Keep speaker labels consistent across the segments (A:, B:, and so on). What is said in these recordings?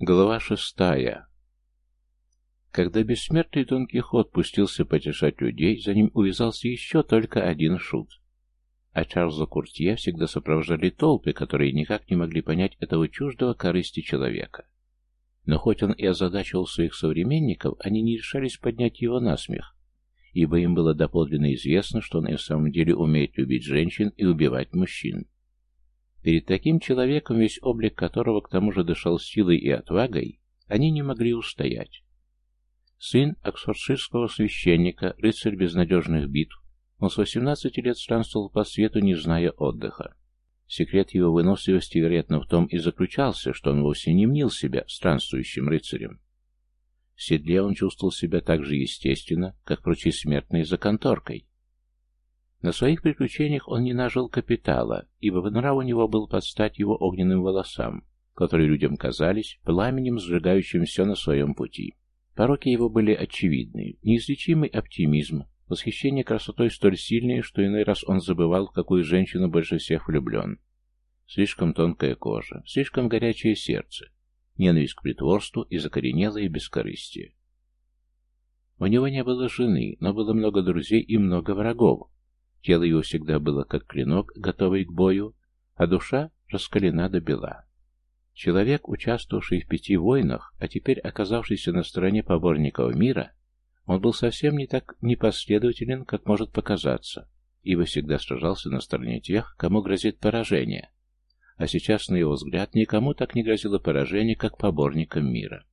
A: Глава шестая. Когда бессмертный Дон Кихот пустился потешать людей, за ним увязался еще только один шут. А Чарльза Куртье всегда сопровождали толпы, которые никак не могли понять этого чуждого корысти человека. Но хоть он и озадачивал своих современников, они не решались поднять его на смех, ибо им было доподлинно известно, что он и в самом деле умеет любить женщин и убивать мужчин. Перед таким человеком, весь облик которого к тому же дышал силой и отвагой, они не могли устоять. Сын оксфордширского священника, рыцарь безнадежных битв, он с 18 лет странствовал по свету, не зная отдыха. Секрет его выносливости, вероятно, в том и заключался, что он вовсе не мнил себя странствующим рыцарем. В седле он чувствовал себя так же естественно, как прочие смертные за конторкой. На своих приключениях он не нажил капитала, ибо нрав у него был под стать его огненным волосам, которые людям казались пламенем, сжигающим все на своем пути. Пороки его были очевидны, неизлечимый оптимизм, восхищение красотой столь сильное, что иной раз он забывал, в какую женщину больше всех влюблен. Слишком тонкая кожа, слишком горячее сердце, ненависть к притворству и закоренелое бескорыстие. У него не было жены, но было много друзей и много врагов, Тело его всегда было как клинок, готовый к бою, а душа раскалена до бела. Человек, участвовавший в пяти войнах, а теперь оказавшийся на стороне поборников мира, он был совсем не так непоследователен, как может показаться, ибо всегда сражался на стороне тех, кому грозит поражение. А сейчас, на его взгляд, никому так не грозило поражение, как поборникам мира.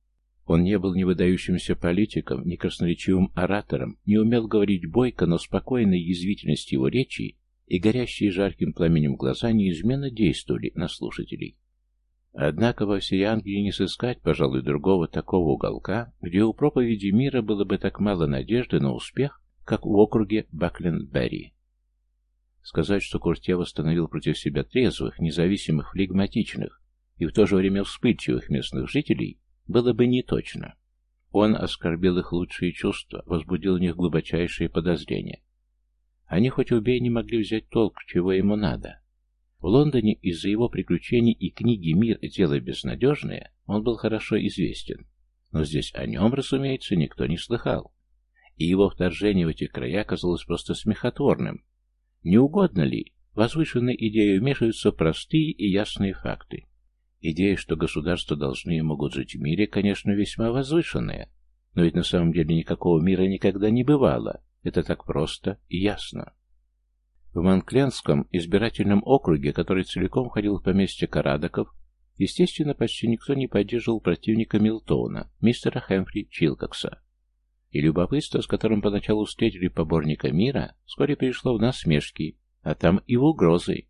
A: Он не был ни выдающимся политиком, ни красноречивым оратором, не умел говорить бойко, но спокойная язвительность его речи и горящие жарким пламенем глаза неизменно действовали на слушателей. Однако во всей Англии не сыскать, пожалуй, другого такого уголка, где у проповеди мира было бы так мало надежды на успех, как в округе Баклендберри. Сказать, что Куртье восстановил против себя трезвых, независимых, флегматичных и в то же время вспыльчивых местных жителей – было бы не точно. Он оскорбил их лучшие чувства, возбудил в них глубочайшие подозрения. Они хоть убей не могли взять толк, чего ему надо. В Лондоне из-за его приключений и книги «Мир. Дело безнадежное» он был хорошо известен. Но здесь о нем, разумеется, никто не слыхал. И его вторжение в эти края казалось просто смехотворным. Не угодно ли возвышенной идеей вмешиваются простые и ясные факты? Идея, что государства должны и могут жить в мире, конечно, весьма возвышенная. Но ведь на самом деле никакого мира никогда не бывало. Это так просто и ясно. В Монклендском избирательном округе, который целиком входил в поместье Карадоков, естественно, почти никто не поддерживал противника Милтона, мистера Хэмфри Чилкокса. И любопытство, с которым поначалу встретили поборника мира, вскоре перешло в насмешки, а там и в угрозы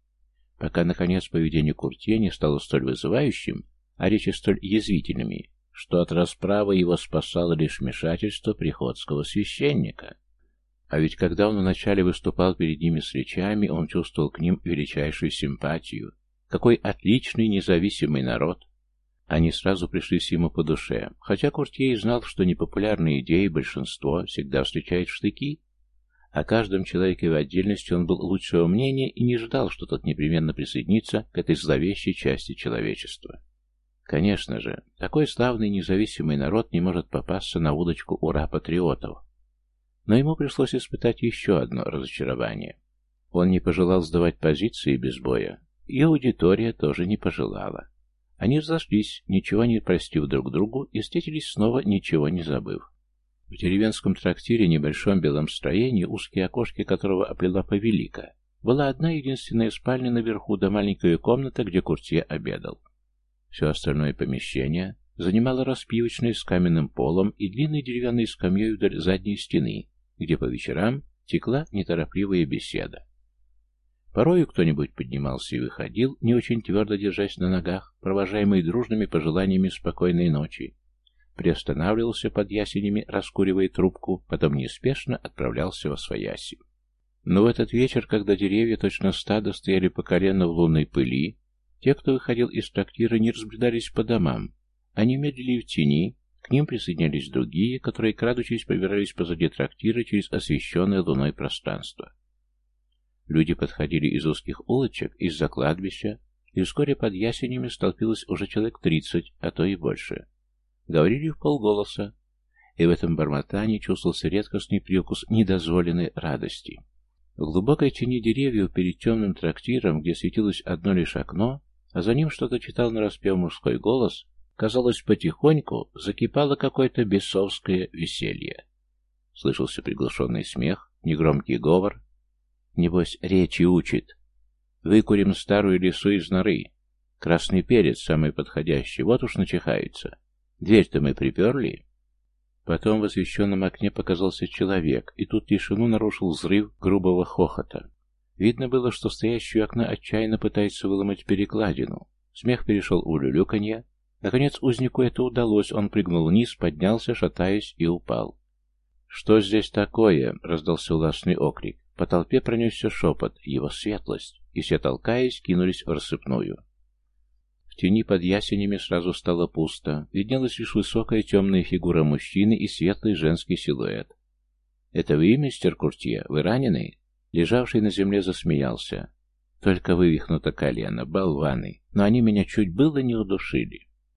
A: пока, наконец, поведение Куртье не стало столь вызывающим, а речи столь язвительными, что от расправы его спасало лишь вмешательство приходского священника. А ведь когда он вначале выступал перед ними с речами, он чувствовал к ним величайшую симпатию. Какой отличный независимый народ! Они сразу пришлись ему по душе, хотя Куртье и знал, что непопулярные идеи большинство всегда встречает штыки, о каждом человеке в отдельности он был лучшего мнения и не ждал, что тот непременно присоединится к этой зловещей части человечества. Конечно же, такой славный независимый народ не может попасться на удочку ура-патриотов. Но ему пришлось испытать еще одно разочарование. Он не пожелал сдавать позиции без боя, и аудитория тоже не пожелала. Они разошлись, ничего не простив друг другу, и встретились снова, ничего не забыв. В деревенском трактире, небольшом белом строении, узкие окошки которого оплела повелика, была одна единственная спальня наверху, да маленькая комната, где Куртье обедал. Все остальное помещение занимало распивочная с каменным полом и длинной деревянной скамьей вдоль задней стены, где по вечерам текла неторопливая беседа. Порою кто-нибудь поднимался и выходил, не очень твердо держась на ногах, провожаемый дружными пожеланиями спокойной ночи, приостанавливался под ясенями, раскуривая трубку, потом неспешно отправлялся во свояси. Но в этот вечер, когда деревья точно стадо стояли по колено в лунной пыли, те, кто выходил из трактира, не разбредались по домам. Они медлили в тени, к ним присоединялись другие, которые, крадучись, побирались позади трактира через освещенное луной пространство. Люди подходили из узких улочек, из-за кладбища, и вскоре под ясенями столпилось уже человек тридцать, а то и больше. Говорили в полголоса, и в этом бормотании чувствовался редкостный привкус недозволенной радости. В глубокой тени деревьев перед темным трактиром, где светилось одно лишь окно, а за ним что-то читал нараспев мужской голос, казалось, потихоньку закипало какое-то бесовское веселье. Слышался приглушенный смех, негромкий говор. Небось, речи учит. Выкурим старую лесу из норы. Красный перец самый подходящий, вот уж начихается. Дверь-то мы приперли. Потом в освещенном окне показался человек, и тут тишину нарушил взрыв грубого хохота. Видно было, что стоящий у окна отчаянно пытается выломать перекладину. Смех перешел у люлюканья. Наконец узнику это удалось, он прыгнул вниз, поднялся, шатаясь, и упал. «Что здесь такое?» — раздался уласный окрик. По толпе пронесся шепот, его светлость, и все толкаясь, кинулись в рассыпную. Тени под ясенями сразу стало пусто. Виднелась лишь высокая темная фигура мужчины и светлый женский силуэт. «Это вы, мистер Куртье? Вы раненый?» Лежавший на земле засмеялся. «Только вывихнуто колено, болваны, но они меня чуть было не удушили».